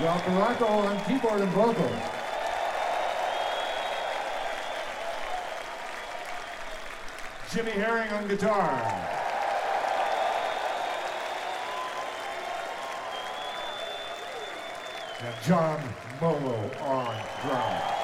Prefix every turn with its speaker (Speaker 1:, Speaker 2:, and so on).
Speaker 1: John Baracco on keyboard and vocals.
Speaker 2: Jimmy Herring on guitar. And John Molo on drums.